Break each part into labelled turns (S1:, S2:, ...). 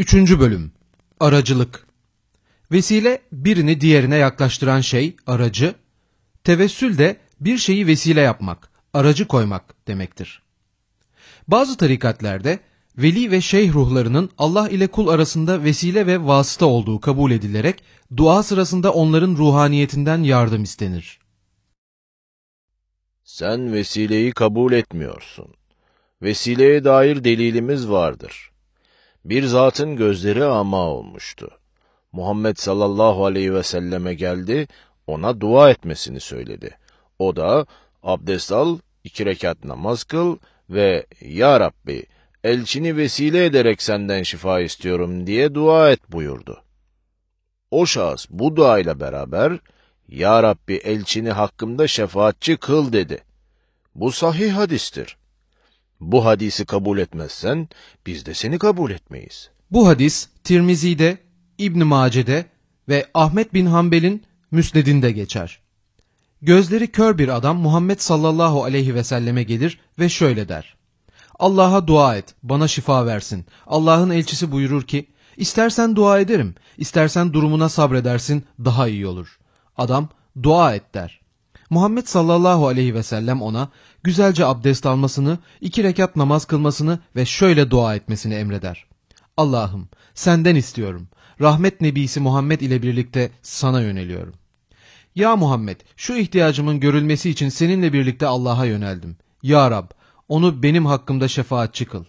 S1: Üçüncü bölüm Aracılık Vesile birini diğerine yaklaştıran şey aracı, tevessül de bir şeyi vesile yapmak, aracı koymak demektir. Bazı tarikatlerde veli ve şeyh ruhlarının Allah ile kul arasında vesile ve vasıta olduğu kabul edilerek dua sırasında onların ruhaniyetinden yardım istenir.
S2: Sen vesileyi kabul etmiyorsun. Vesileye dair delilimiz vardır. Bir zatın gözleri ama olmuştu. Muhammed sallallahu aleyhi ve selleme geldi, ona dua etmesini söyledi. O da abdest al, iki rekat namaz kıl ve Ya Rabbi elçini vesile ederek senden şifa istiyorum diye dua et buyurdu. O şahıs bu duayla beraber Ya Rabbi elçini hakkımda şefaatçi kıl dedi. Bu sahih hadistir. Bu hadisi kabul etmezsen biz de seni kabul etmeyiz.
S1: Bu hadis Tirmizi'de, İbn Mace'de ve Ahmet bin Hanbel'in Müsned'inde geçer. Gözleri kör bir adam Muhammed sallallahu aleyhi ve selleme gelir ve şöyle der. Allah'a dua et, bana şifa versin. Allah'ın elçisi buyurur ki, istersen dua ederim, istersen durumuna sabredersin, daha iyi olur. Adam, dua et der. Muhammed sallallahu aleyhi ve sellem ona güzelce abdest almasını, iki rekat namaz kılmasını ve şöyle dua etmesini emreder. Allah'ım senden istiyorum. Rahmet Nebisi Muhammed ile birlikte sana yöneliyorum. Ya Muhammed şu ihtiyacımın görülmesi için seninle birlikte Allah'a yöneldim. Ya Rab onu benim hakkımda şefaatçi kıl.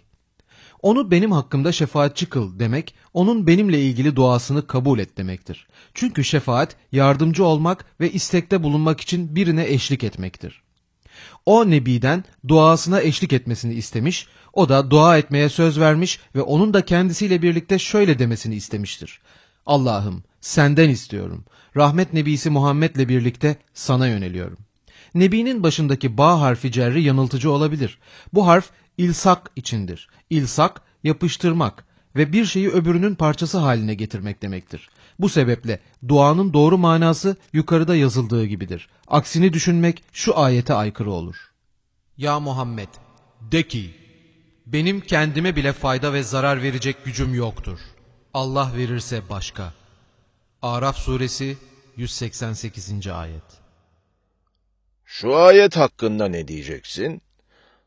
S1: Onu benim hakkımda şefaatçi kıl demek, onun benimle ilgili duasını kabul et demektir. Çünkü şefaat, yardımcı olmak ve istekte bulunmak için birine eşlik etmektir. O Nebi'den duasına eşlik etmesini istemiş, o da dua etmeye söz vermiş ve onun da kendisiyle birlikte şöyle demesini istemiştir. Allah'ım senden istiyorum. Rahmet Nebisi Muhammed'le birlikte sana yöneliyorum. Nebinin başındaki ba harfi cerri yanıltıcı olabilir. Bu harf ilsak içindir. İlsak yapıştırmak ve bir şeyi öbürünün parçası haline getirmek demektir. Bu sebeple duanın doğru manası yukarıda yazıldığı gibidir. Aksini düşünmek şu ayete aykırı olur. Ya Muhammed de ki benim kendime bile fayda ve zarar verecek gücüm yoktur. Allah verirse başka. Araf suresi 188. ayet.
S2: Şu ayet hakkında ne diyeceksin?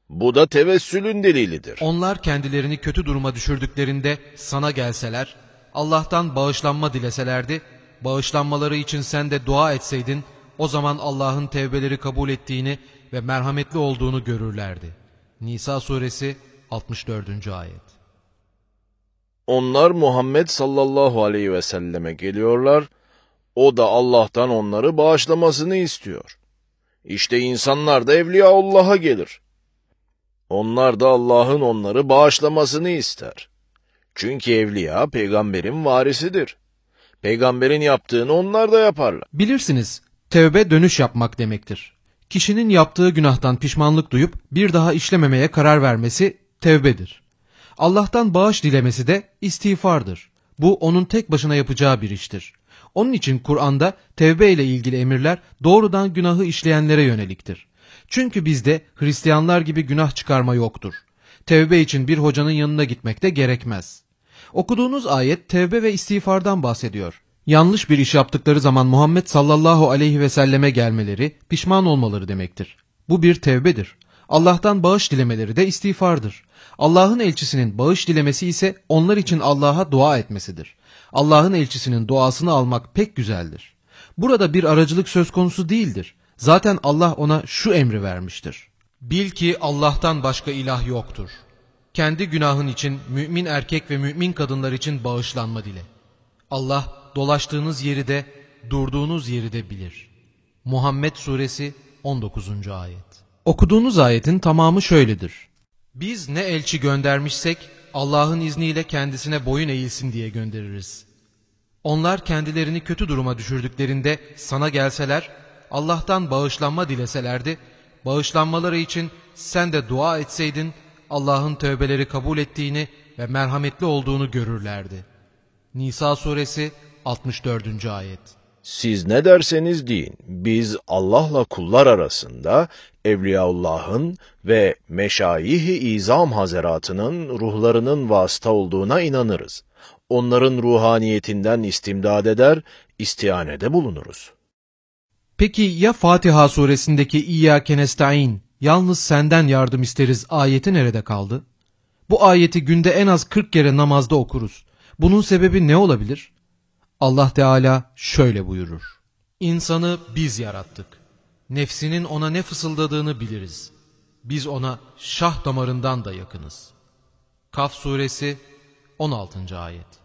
S2: Bu da tevessülün delilidir.
S1: Onlar kendilerini kötü duruma düşürdüklerinde sana gelseler, Allah'tan bağışlanma dileselerdi, bağışlanmaları için sen de dua etseydin, o zaman Allah'ın tevbeleri kabul ettiğini ve merhametli olduğunu görürlerdi. Nisa suresi 64. ayet.
S2: Onlar Muhammed sallallahu aleyhi ve selleme geliyorlar, o da Allah'tan onları bağışlamasını istiyor. İşte insanlar da Evliyaullah'a gelir. Onlar da Allah'ın onları bağışlamasını ister. Çünkü evliya peygamberin varisidir. Peygamberin yaptığını onlar da yaparlar.
S1: Bilirsiniz, tevbe dönüş yapmak demektir. Kişinin yaptığı günahtan pişmanlık duyup bir daha işlememeye karar vermesi tevbedir. Allah'tan bağış dilemesi de istiğfardır. Bu onun tek başına yapacağı bir iştir. Onun için Kur'an'da tevbe ile ilgili emirler doğrudan günahı işleyenlere yöneliktir. Çünkü bizde Hristiyanlar gibi günah çıkarma yoktur. Tevbe için bir hocanın yanına gitmek de gerekmez. Okuduğunuz ayet tevbe ve istiğfardan bahsediyor. Yanlış bir iş yaptıkları zaman Muhammed sallallahu aleyhi ve selleme gelmeleri, pişman olmaları demektir. Bu bir tevbedir. Allah'tan bağış dilemeleri de istiğfardır. Allah'ın elçisinin bağış dilemesi ise onlar için Allah'a dua etmesidir. Allah'ın elçisinin duasını almak pek güzeldir. Burada bir aracılık söz konusu değildir. Zaten Allah ona şu emri vermiştir. Bil ki Allah'tan başka ilah yoktur. Kendi günahın için mümin erkek ve mümin kadınlar için bağışlanma dile. Allah dolaştığınız yeri de durduğunuz yeri de bilir. Muhammed Suresi 19. Ayet Okuduğunuz ayetin tamamı şöyledir. Biz ne elçi göndermişsek Allah'ın izniyle kendisine boyun eğilsin diye göndeririz. Onlar kendilerini kötü duruma düşürdüklerinde sana gelseler, Allah'tan bağışlanma dileselerdi, bağışlanmaları için sen de dua etseydin, Allah'ın tövbeleri kabul ettiğini ve merhametli olduğunu görürlerdi. Nisa suresi 64. ayet
S2: Siz ne derseniz deyin, biz Allah'la kullar arasında Evliyaullah'ın ve Meşayih-i İzam Hazeratının ruhlarının vasıta olduğuna inanırız. Onların ruhaniyetinden istimdad eder, istihanede bulunuruz.
S1: Peki ya Fatiha suresindeki İyyâke nestaîn, yalnız senden yardım isteriz ayeti nerede kaldı? Bu ayeti günde en az 40 kere namazda okuruz. Bunun sebebi ne olabilir? Allah Teala şöyle buyurur. İnsanı biz yarattık. Nefsinin ona ne fısıldadığını biliriz. Biz ona şah damarından da yakınız. Kaf suresi 16. ayet.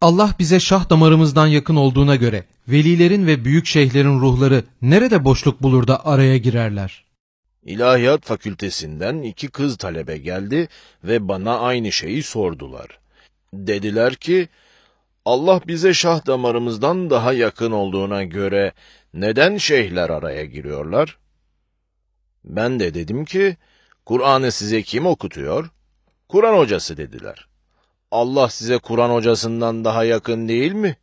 S1: Allah bize şah damarımızdan yakın olduğuna göre velilerin ve büyük şeyhlerin ruhları nerede boşluk bulur da araya girerler?
S2: İlahiyat fakültesinden iki kız talebe geldi ve bana aynı şeyi sordular. Dediler ki, Allah bize şah damarımızdan daha yakın olduğuna göre neden şeyhler araya giriyorlar? Ben de dedim ki, Kur'an'ı size kim okutuyor? Kur'an hocası dediler. Allah size Kur'an hocasından daha yakın değil mi?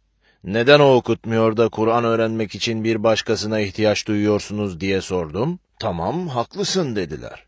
S2: Neden o okutmuyor da Kur'an öğrenmek için bir başkasına ihtiyaç duyuyorsunuz diye sordum. Tamam, haklısın dediler.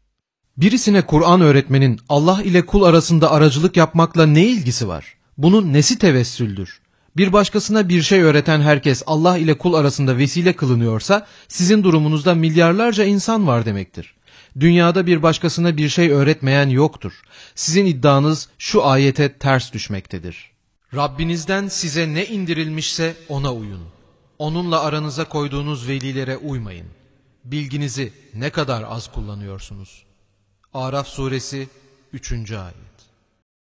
S1: Birisine Kur'an öğretmenin Allah ile kul arasında aracılık yapmakla ne ilgisi var? Bunun nesi tevessüldür? Bir başkasına bir şey öğreten herkes Allah ile kul arasında vesile kılınıyorsa sizin durumunuzda milyarlarca insan var demektir. Dünyada bir başkasına bir şey öğretmeyen yoktur. Sizin iddianız şu ayete ters düşmektedir. Rabbinizden size ne indirilmişse ona uyun. Onunla aranıza koyduğunuz velilere uymayın. Bilginizi ne kadar az kullanıyorsunuz. Araf suresi 3. ayet.